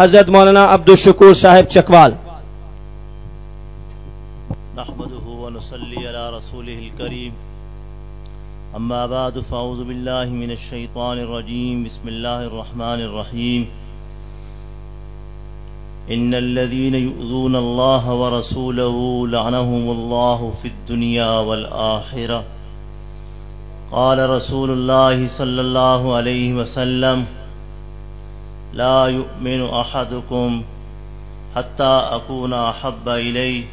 حضرت مولانا عبدالشکور صاحب چکوال۔ نحمده ونصلي على رسوله الكريم۔ أما بعد، فأعوذ بالله من الشيطان الرجيم۔ بسم الله الرحمن الرحيم۔ إن الذين يؤذون الله ورسوله لعنهم الله في الدنيا والآخرة۔ قال رسول الله صلى الله عليه وسلم لا يؤمن أحدكم حتى أكون أحب إليه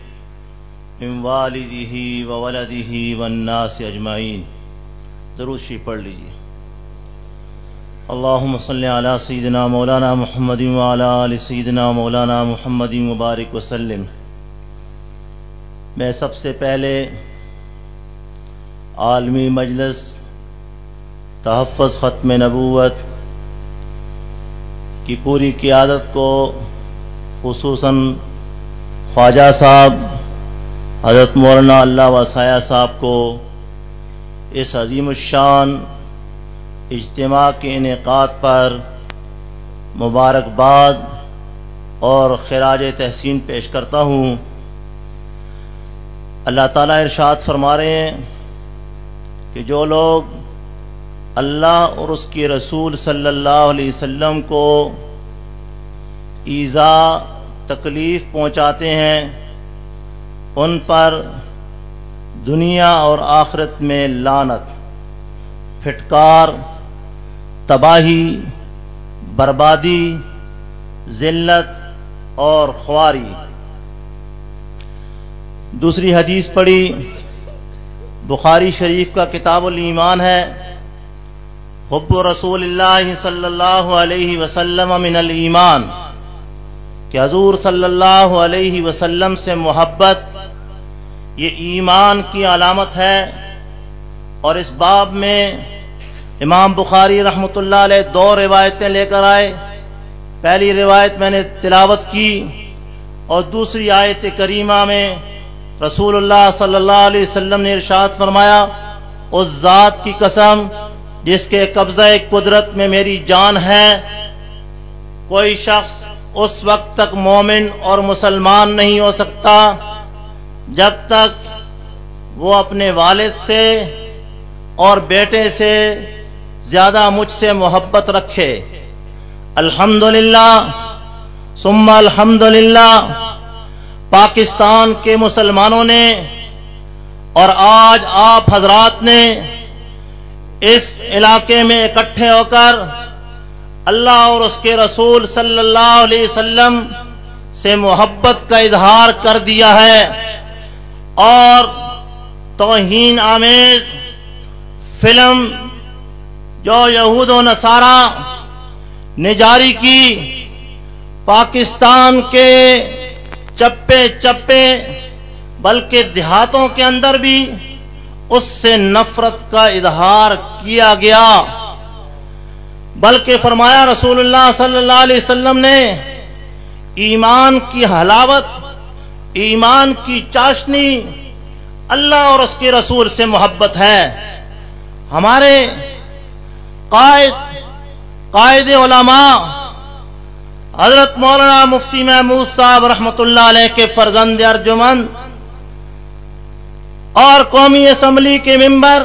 من والده وولده والناس اجمعین درود شریف پڑھ لیجیے اللہم صلی علی سیدنا مولانا محمد وعلی آل سیدنا مولانا محمد مبارک وسلم. میں سب سے پہلے عالمی مجلس تحفظ ختم نبوت کی پوری قیادت کو، خصوصاً خواجہ صاحب، حضرت مولانا اللہ وسایہ صاحب کو اس عظیم الشان اجتماع کے انعقاد پر مبارکباد اور خراج تحسین پیش کرتا ہوں۔ اللہ تعالیٰ ارشاد فرما رہے ہیں کہ جو لوگ اللہ اور اس کی رسول صلی اللہ علیہ وسلم کو ایزا تکلیف پہنچاتے ہیں، ان پر دنیا اور آخرت میں لانت پھٹکار، تباہی، بربادی، ذلت اور خواری۔ دوسری حدیث پڑھی، بخاری شریف کا کتاب الایمان ہے۔ حب رسول اللہ صلی اللہ علیہ وسلم من الایمان. کہ حضور صلی اللہ علیہ وسلم سے محبت، یہ ایمان کی علامت ہے۔ اور اس باب میں امام بخاری رحمۃ اللہ علیہ دو روایتیں لے کر آئے۔ پہلی روایت میں نے تلاوت کی اور دوسری آیت کریمہ میں رسول اللہ صلی اللہ علیہ وسلم نے ارشاد فرمایا، اس ذات کی قسم جس کے قبضہ قدرت میں میری جان ہے، کوئی شخص اس وقت تک مومن اور مسلمان نہیں ہو سکتا، جب تک وہ اپنے والد سے اور بیٹے سے زیادہ مجھ سے محبت رکھے۔ الحمدللہ، ثم الحمدللہ، پاکستان کے مسلمانوں نے اور آج آپ حضرات نے اس علاقے میں اکٹھے ہو کر اللہ اور اس کے رسول صلی اللہ علیہ وسلم سے محبت کا اظہار کر دیا ہے۔ اور توہین آمیز فلم جو یہود و نصارہ نے جاری کی، پاکستان کے چپے چپے بلکہ دیہاتوں کے اندر بھی اس سے نفرت کا اظہار کیا گیا۔ بلکہ فرمایا رسول اللہ صلی اللہ علیہ وسلم نے، ایمان کی حلاوت، ایمان کی چاشنی اللہ اور اس کے رسول سے محبت ہے۔ ہمارے قائد قائد علماء، حضرت مولانا مفتی محمود صاحب رحمۃ اللہ علیہ کے فرزند ارجمن اور قومی اسمبلی کے ممبر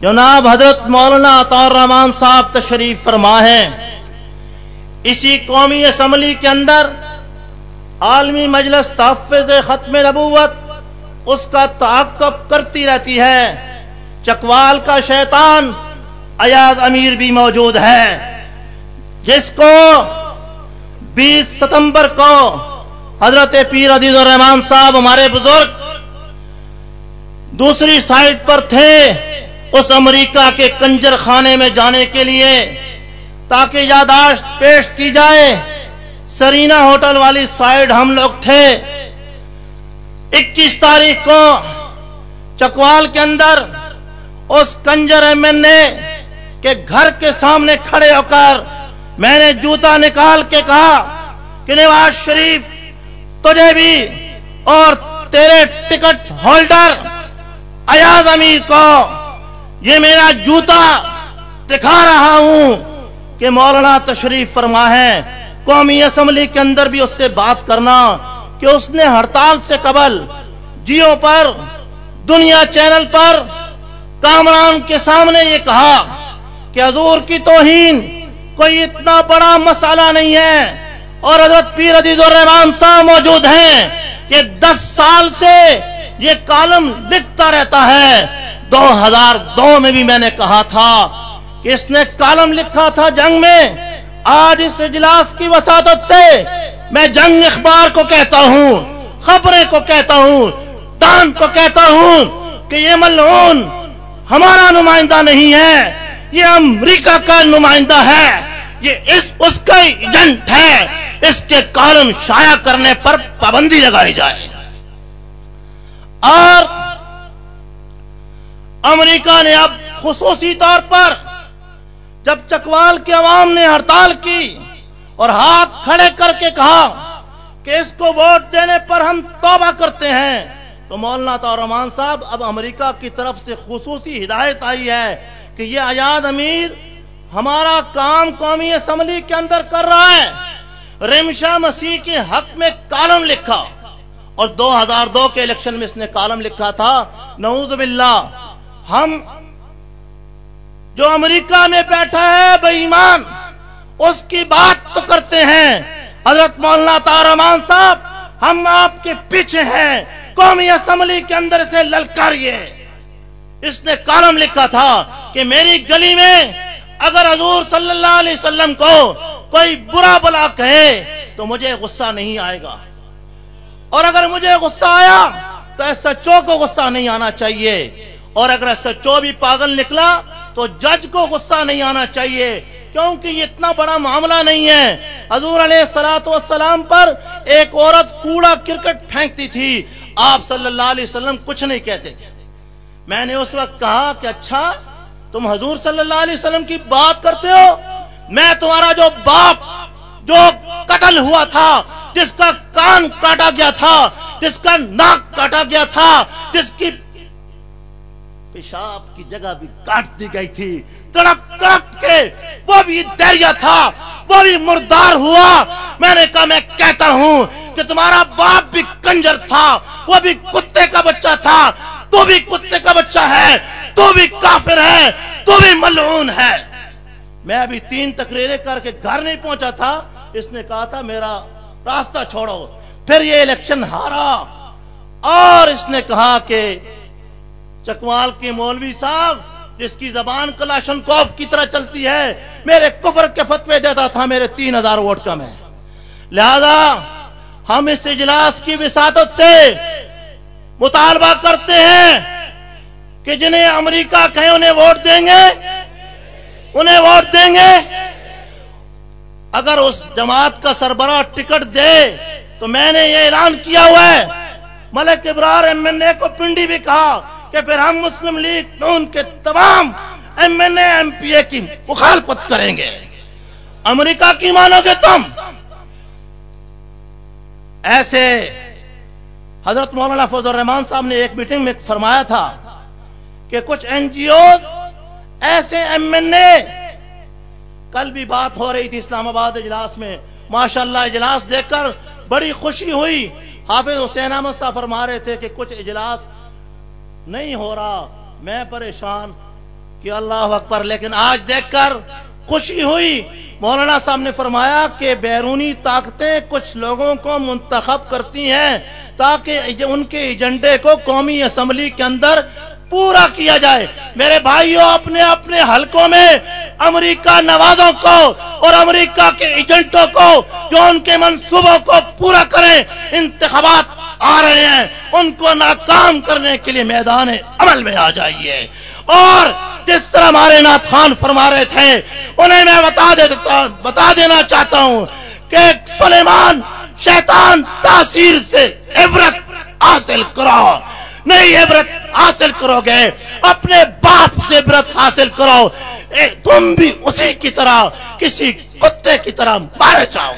جناب حضرت مولانا عطا الرحمان صاحب تشریف فرما ہے اسی قومی اسمبلی کے اندر عالمی مجلس تحفظ ختم نبوت اس کا تعاقب کرتی رہتی ہے۔ چکوال کا شیطان ایاد امیر بھی موجود ہے۔ جس کو بیس ستمبر کو حضرت پیر عزیز الرحمان صاحب ہمارے بزرگ دوسری سائٹ پر تھے اس امریکہ کے کنجر خانے میں جانے کے لیے، تاکہ یاداشت پیش کی جائے۔ سرینا ہوٹل والی سائڈ ہم لوگ تھے۔ اکیس تاریخ کو چکوال کے اندر اس کنجر ایم این اے کے گھر کے سامنے کھڑے ہو کر میں نے جوتا نکال کے کہا کہ نواز شریف، تجھے بھی اور تیرے ٹکٹ ہولڈر ایاز امیر کو یہ میرا جوتا دکھا رہا ہوں کہ مولانا تشریف فرما ہے قومی اسمبلی کے اندر بھی اس سے بات کرنا کہ اس نے ہڑتال سے قبل جیو پر، دنیا چینل پر کامران کے سامنے یہ کہا کہ حضور کی توہین کوئی اتنا بڑا مسئلہ نہیں ہے اور حضرت پیر عزیز الرحمان صاحب موجود ہیں یہ دس سال سے یہ کالم لکھتا رہتا ہے۔ دو ہزار دو میں بھی میں نے کہا تھا کہ اس نے کالم لکھا تھا جنگ میں۔ آج اس اجلاس کی وساطت سے میں جنگ اخبار کو کہتا ہوں، خبریں کو کہتا ہوں، دان کو کہتا ہوں کہ یہ ملعون ہمارا نمائندہ نہیں ہے، یہ امریکہ کا نمائندہ ہے۔ یہ اس اس کا ایجنٹ ہے۔ اس کے کالم شائع کرنے پر پابندی لگائی جائے۔ اور امریکہ نے اب خصوصی طور پر جب چکوال کے عوام نے ہڑتال کی اور ہاتھ کھڑے کر کے کہا کہ اس کو ووٹ دینے پر ہم توبہ کرتے ہیں، تو مولانا تو رحمان صاحب، اب امریکہ کی طرف سے خصوصی ہدایت آئی ہے کہ یہ آزاد امیر ہمارا کام قومی اسمبلی کے اندر کر رہا ہے۔ رمشا مسیح کے حق میں کالم لکھا۔ اور دو ہزار دو کے الیکشن میں اس نے کالم لکھا تھا، نعوذ باللہ، ہم جو امریکہ میں بیٹھا ہے بے ایمان اس کی بات تو کرتے ہیں۔ حضرت مولانا تارمان صاحب، ہم آپ کے پیچھے ہیں، قومی اسمبلی کے اندر سے للکاریے۔ اس نے کالم لکھا تھا کہ میری گلی میں اگر حضور صلی اللہ علیہ وسلم کو کوئی برا بلا کہے تو مجھے غصہ نہیں آئے گا۔ اور اگر مجھے غصہ آیا تو ایسا چو کو غصہ نہیں آنا چاہیے۔ اور اگر ایسا چو بھی پاگل نکلا تو جج کو غصہ نہیں آنا چاہیے۔ کیونکہ یہ اتنا بڑا معاملہ نہیں ہے۔ حضور علیہ سلاۃ والسلام پر ایک عورت کوڑا کرکٹ پھینکتی تھی۔ آپ صلی اللہ علیہ وسلم کچھ نہیں کہتے تھے۔ میں نے اس وقت کہا کہ اچھا تم حضور صلی اللہ علیہ وسلم کی بات کرتے ہو؟ میں تمہارا جو باپ، جو قتل ہوا تھا جس کا کان کاٹا گیا تھا، جس کا ناک کاٹا گیا تھا، جس کی پیشاب کی جگہ بھی کاٹ دی گئی تھی، تڑپ تڑپ کے وہ بھی دریا تھا، وہ بھی مردار ہوا۔ میں نے کہا، میں کہتا ہوں کہ تمہارا باپ بھی کنجر تھا، وہ بھی کتے کا بچہ تھا۔ تو بھی کتے کا بچہ ہے، تو بھی کافر ہے، تو بھی ملعون ہے۔ میں ابھی تین تقریریں کر کے گھر نہیں پہنچا تھا، اس نے کہا تھا، میرا راستہ چھوڑو۔ پھر یہ الیکشن ہارا۔ اور اس نے کہا کہ چکوال کے مولوی صاحب، جس کی زبان کلاشن کوف کی طرح چلتی ہے، میرے کفر کے فتوے دیتا تھا، میرے تین ہزار ووٹ کم ہے۔ لہذا ہم اس اجلاس کی وساطت سے مطالبہ کرتے ہیں کہ جنہیں امریکہ کہیں انہیں ووٹ دیں گے؟ انہیں ووٹ دیں گے؟ اگر اس جماعت کا سربراہ ٹکٹ دے تو میں نے یہ اعلان کیا ہوا ہے۔ ملک ابرار ایم این اے کو پنڈی بھی کہا کہ پھر ہم مسلم لیگ نون کے تمام M N A M P A کی مخالفت کریں گے۔ امریکہ کی مانو گے تم۔ ایسے حضرت مولانا فوز الرحمان صاحب نے ایک میٹنگ میں فرمایا تھا کہ کچھ این جی اوز ایسے ایم این اے کل بھی بات ہو رہی تھی اسلام آباد اجلاس میں۔ ماشاءاللہ اجلاس دیکھ کر بڑی خوشی ہوئی۔ حافظ حسین احمد صاحب فرما رہے تھے کہ کچھ اجلاس نہیں ہو رہا۔ میں پریشان کہ اللہ اکبر، لیکن آج دیکھ کر خوشی ہوئی۔ مولانا صاحب نے فرمایا کہ بیرونی طاقتیں کچھ لوگوں کو منتخب کرتی ہیں تاکہ ان کے ایجنڈے کو قومی اسمبلی کے اندر پورا کیا جائے۔ میرے بھائیوں اپنے اپنے حلقوں میں امریکہ نوازوں کو اور امریکہ کے ایجنٹوں کو جو ان کے منصوبوں کو پورا کریں، انتخابات آ رہے ہیں۔ ان کو ناکام کرنے کے لیے میدان عمل میں آ جائیے۔ اور جس طرح ہمارے نات خان فرما رہے تھے، انہیں میں بتا دیتا بتا دینا چاہتا ہوں کہ سلیمان شیطان تاثیر سے عبرت حاصل کرو۔ نہیں عبرت حاصل کرو گے۔ اپنے باپ سے عبرت حاصل کرو۔ تم بھی اسی کی طرح، کسی کتے کی طرح مارے جاؤ۔